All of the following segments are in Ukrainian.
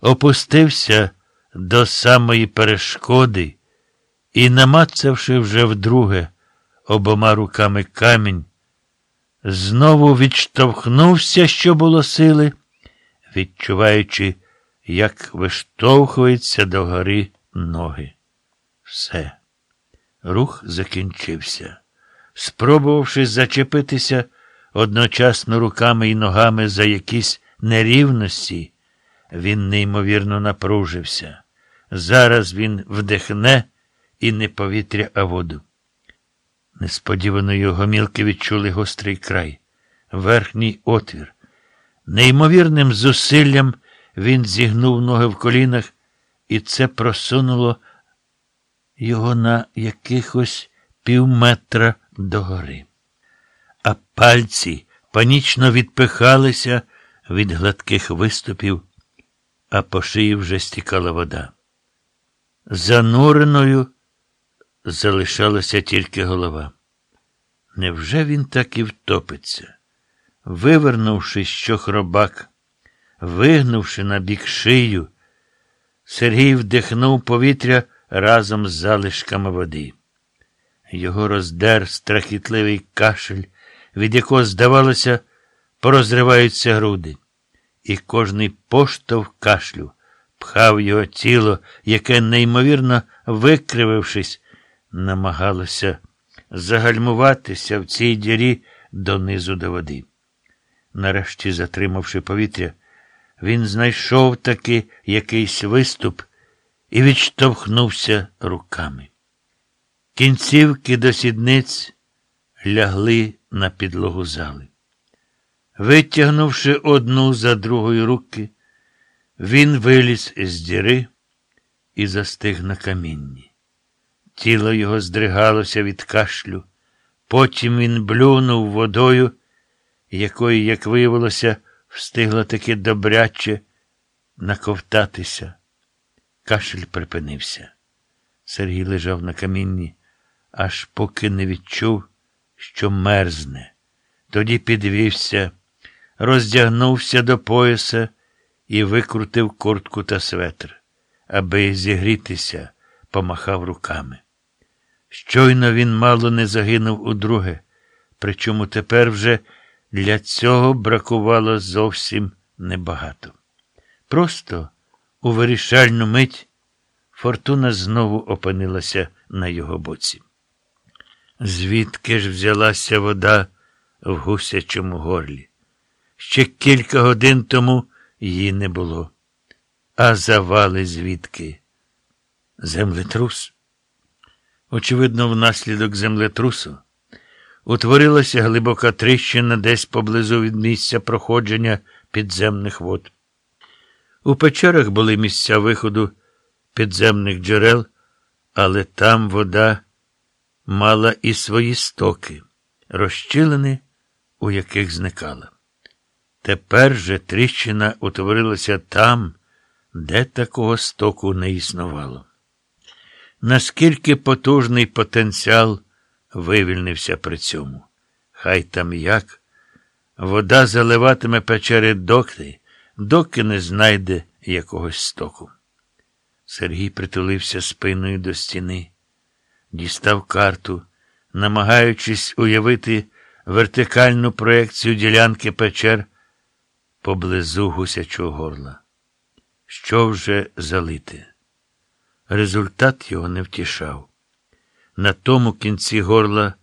опустився до самої перешкоди і, намацавши вже вдруге обома руками камінь, знову відштовхнувся, що було сили, відчуваючи, як виштовхується до гори ноги. Все. Рух закінчився. Спробувавши зачепитися одночасно руками і ногами за якісь нерівності, він неймовірно напружився. Зараз він вдихне і не повітря, а воду. Несподівано його мілки відчули гострий край, верхній отвір. Неймовірним зусиллям він зігнув ноги в колінах, і це просунуло його на якихось півметра догори. А пальці панічно відпихалися від гладких виступів, а по шиї вже стікала вода. Зануреною залишалася тільки голова. Невже він так і втопиться? Вивернувши щохробак, вигнувши на бік шию, Сергій вдихнув повітря разом з залишками води. Його роздер страхітливий кашель, від якого, здавалося, порозриваються груди, і кожний поштовх кашлю пхав його тіло, яке, неймовірно викривившись, намагалося загальмуватися в цій дірі донизу до води. Нарешті, затримавши повітря, він знайшов таки якийсь виступ і відштовхнувся руками. Кінцівки до сідниць лягли на підлогу зали. Витягнувши одну за другою руки, він виліз з діри і застиг на камінні. Тіло його здригалося від кашлю, потім він блюнув водою, якої, як виявилося, встигла таки добряче наковтатися. Кашель припинився. Сергій лежав на камінні, аж поки не відчув, що мерзне. Тоді підвівся, роздягнувся до пояса і викрутив куртку та светр, аби зігрітися, помахав руками. Щойно він мало не загинув удруге, причому тепер вже для цього бракувало зовсім небагато. Просто у вирішальну мить фортуна знову опинилася на його боці. Звідки ж взялася вода в гусячому горлі? Ще кілька годин тому її не було. А завали звідки? Землетрус. Очевидно, внаслідок землетрусу утворилася глибока тріщина десь поблизу від місця проходження підземних вод. У печерах були місця виходу підземних джерел, але там вода мала і свої стоки, розчилини, у яких зникала. Тепер же тріщина утворилася там, де такого стоку не існувало. Наскільки потужний потенціал вивільнився при цьому? Хай там як, вода заливатиме печери доки, доки не знайде якогось стоку. Сергій притулився спиною до стіни, дістав карту, намагаючись уявити вертикальну проекцію ділянки печер поблизу гусячого горла. Що вже залити? Результат його не втішав. На тому кінці горла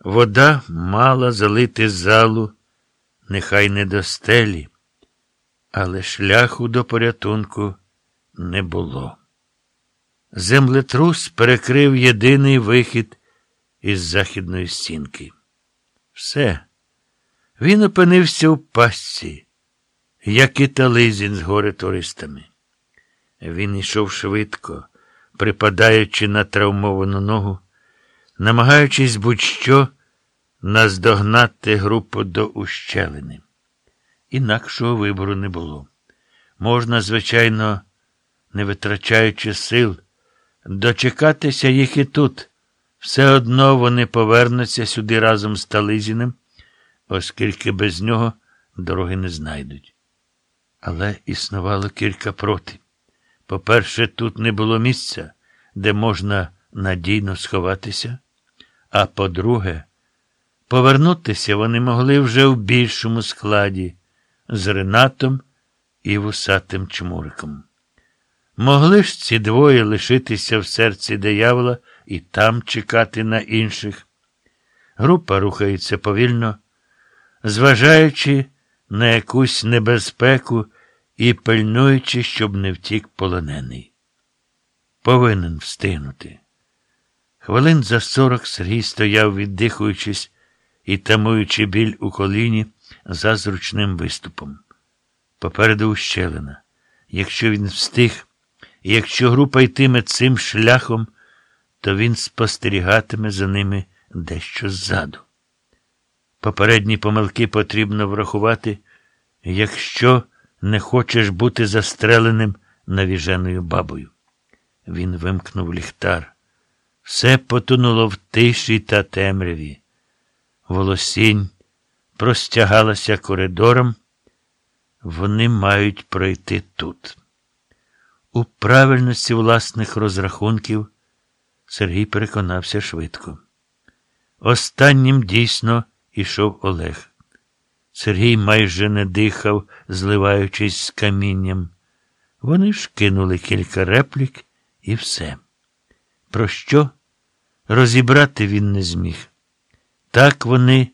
вода мала залити залу, нехай не до стелі, але шляху до порятунку не було. Землетрус перекрив єдиний вихід із західної стінки. Все. Він опинився у пастці, як і Тализін з горе туристами. Він йшов швидко, припадаючи на травмовану ногу, намагаючись будь-що наздогнати групу до ущелини. Інакшого вибору не було. Можна, звичайно, не витрачаючи сил, дочекатися їх і тут. Все одно вони повернуться сюди разом з Тализіним, оскільки без нього дороги не знайдуть. Але існувало кілька проти. По-перше, тут не було місця, де можна надійно сховатися. А по-друге, повернутися вони могли вже в більшому складі з Ренатом і вусатим чмуриком. Могли ж ці двоє лишитися в серці диявола і там чекати на інших. Група рухається повільно, зважаючи на якусь небезпеку і пильнуючи, щоб не втік полонений. Повинен встигнути. Хвилин за сорок Сергій стояв, віддихуючись і тамуючи біль у коліні за зручним виступом. Попереду ущелина. Якщо він встиг, і якщо група йтиме цим шляхом, то він спостерігатиме за ними дещо ззаду. Попередні помилки потрібно врахувати, якщо не хочеш бути застреленим навіженою бабою. Він вимкнув ліхтар. Все потонуло в тиші та темряві. Волосінь простягалася коридором. Вони мають пройти тут. У правильності власних розрахунків Сергій переконався швидко. Останнім дійсно ішов Олег. Сергій майже не дихав, зливаючись з камінням. Вони ж кинули кілька реплік і все. Про що розібрати він не зміг. Так вони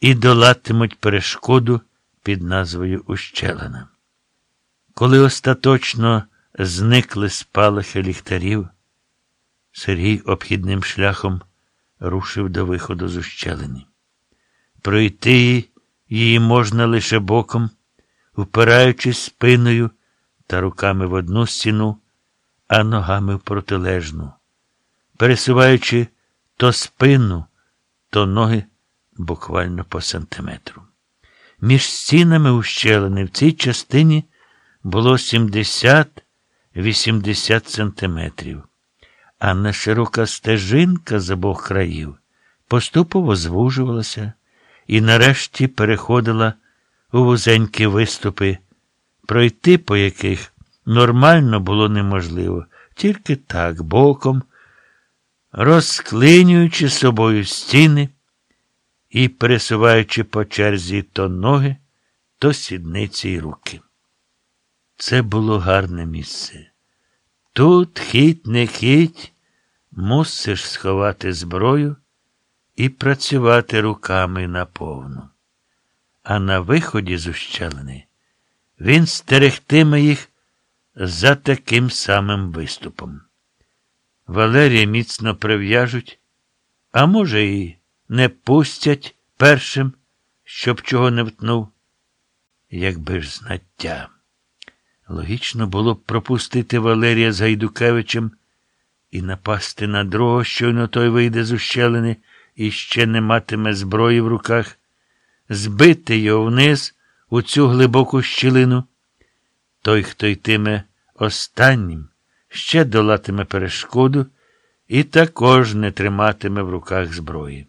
і долатимуть перешкоду під назвою Ущелина. Коли остаточно зникли спалахи ліхтарів, Сергій обхідним шляхом рушив до виходу з ущелини. Пройти її можна лише боком, впираючись спиною та руками в одну стіну, а ногами в протилежну, пересуваючи то спину, то ноги буквально по сантиметру. Між стінами ущелини в цій частині було 70-80 сантиметрів, а на широка стежинка з обох країв поступово звужувалася і нарешті переходила у вузенькі виступи, пройти по яких нормально було неможливо, тільки так боком, розклинюючи собою стіни і пересуваючи по черзі то ноги, то сідниці й руки. Це було гарне місце. Тут хіть не хіть, мусиш сховати зброю і працювати руками наповну. А на виході з ущелини він стерегтиме їх за таким самим виступом. Валерія міцно прив'яжуть, а може, і не пустять першим, щоб чого не втнув, якби ж знаття. Логічно було б пропустити Валерія з Гайдукевичем і напасти на другого, щойно той вийде з ущелини і ще не матиме зброї в руках, збити його вниз у цю глибоку щілину. Той, хто йтиме останнім, ще долатиме перешкоду і також не триматиме в руках зброї.